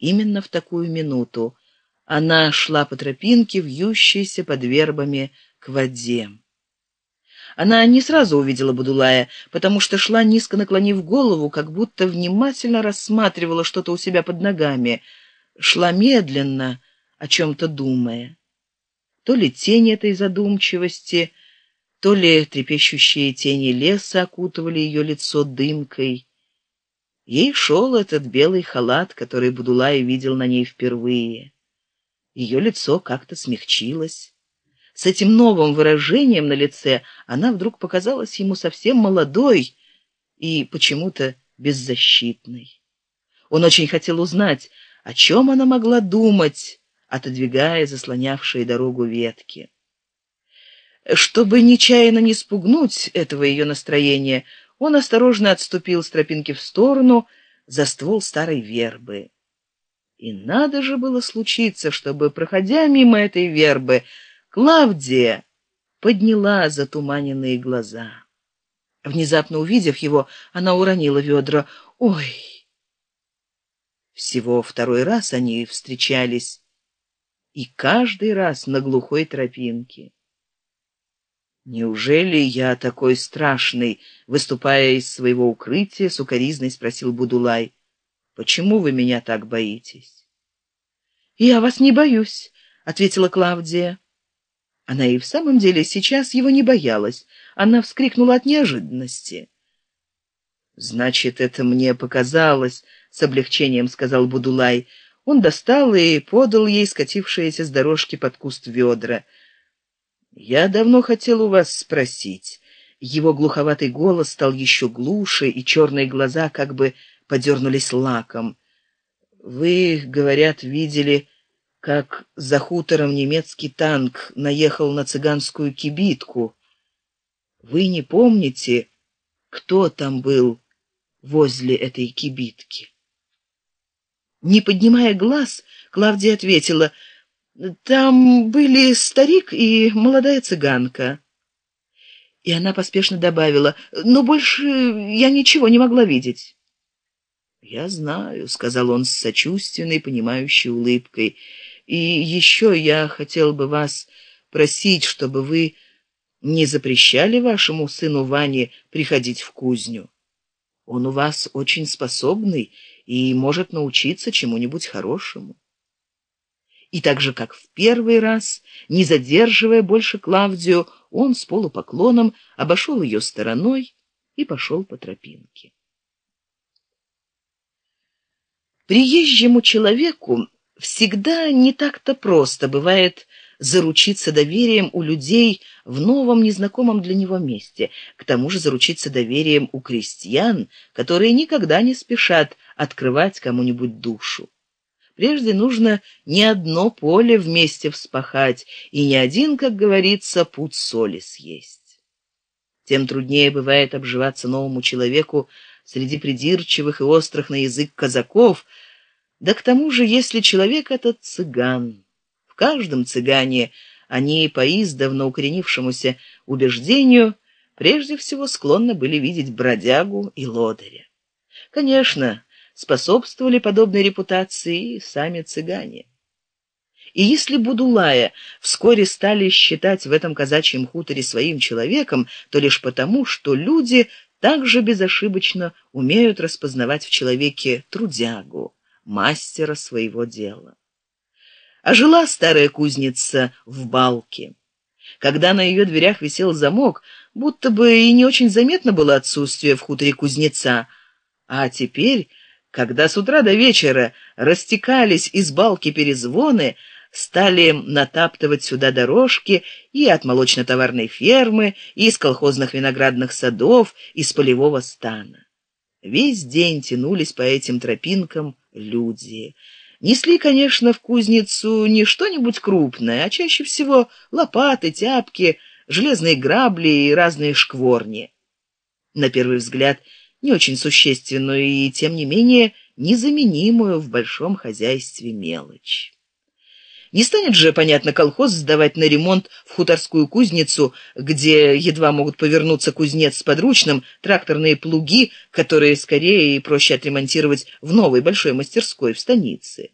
именно в такую минуту. Она шла по тропинке, вьющейся под вербами к воде. Она не сразу увидела Будулая, потому что шла низко наклонив голову, как будто внимательно рассматривала что-то у себя под ногами. Шла медленно, о чем-то думая. То ли тень этой задумчивости, то ли трепещущие тени леса окутывали ее лицо дымкой. Ей шел этот белый халат, который Будулай видел на ней впервые. Ее лицо как-то смягчилось. С этим новым выражением на лице она вдруг показалась ему совсем молодой и почему-то беззащитной. Он очень хотел узнать, о чем она могла думать, отодвигая заслонявшие дорогу ветки. Чтобы нечаянно не спугнуть этого ее настроения, он осторожно отступил с тропинки в сторону за ствол старой вербы. И надо же было случиться, чтобы, проходя мимо этой вербы, Клавдия подняла затуманенные глаза. Внезапно увидев его, она уронила ведра. «Ой!» Всего второй раз они встречались, и каждый раз на глухой тропинке. «Неужели я такой страшный?» Выступая из своего укрытия, сукоризной спросил Будулай. «Почему вы меня так боитесь?» «Я вас не боюсь», — ответила Клавдия. Она и в самом деле сейчас его не боялась. Она вскрикнула от неожиданности. «Значит, это мне показалось», — с облегчением сказал Будулай. Он достал и подал ей скатившиеся с дорожки под куст ведра. «Я давно хотел у вас спросить». Его глуховатый голос стал еще глуше, и черные глаза как бы подернулись лаком. «Вы, говорят, видели как за хутором немецкий танк наехал на цыганскую кибитку. Вы не помните, кто там был возле этой кибитки? Не поднимая глаз, Клавдия ответила, «Там были старик и молодая цыганка». И она поспешно добавила, «Но больше я ничего не могла видеть». «Я знаю», — сказал он с сочувственной, понимающей улыбкой, — и еще я хотел бы вас просить, чтобы вы не запрещали вашему сыну Ване приходить в кузню. Он у вас очень способный и может научиться чему-нибудь хорошему. И так же, как в первый раз, не задерживая больше Клавдию, он с полупоклоном обошел ее стороной и пошел по тропинке. Приезжему человеку всегда не так-то просто бывает заручиться доверием у людей в новом незнакомом для него месте, к тому же заручиться доверием у крестьян, которые никогда не спешат открывать кому-нибудь душу. Прежде нужно не одно поле вместе вспахать и не один, как говорится, путь соли съесть. Тем труднее бывает обживаться новому человеку среди придирчивых и острых на язык казаков, да к тому же, если человек этот цыган, в каждом цыгане они по издавна укоренившемуся убеждению прежде всего склонны были видеть бродягу и лодыря. Конечно, способствовали подобной репутации сами цыгане. И если Будулая вскоре стали считать в этом казачьем хуторе своим человеком, то лишь потому, что люди также безошибочно умеют распознавать в человеке трудягу, мастера своего дела. А жила старая кузница в балке. Когда на ее дверях висел замок, будто бы и не очень заметно было отсутствие в хуторе кузнеца, а теперь, когда с утра до вечера растекались из балки перезвоны, стали натаптывать сюда дорожки и от молочно-товарной фермы, и из колхозных виноградных садов, из полевого стана. Весь день тянулись по этим тропинкам люди. Несли, конечно, в кузницу не что-нибудь крупное, а чаще всего лопаты, тяпки, железные грабли и разные шкворни. На первый взгляд, не очень существенную и, тем не менее, незаменимую в большом хозяйстве мелочь. Не станет же, понятно, колхоз сдавать на ремонт в хуторскую кузницу, где едва могут повернуться кузнец с подручным, тракторные плуги, которые скорее и проще отремонтировать в новой большой мастерской в станице.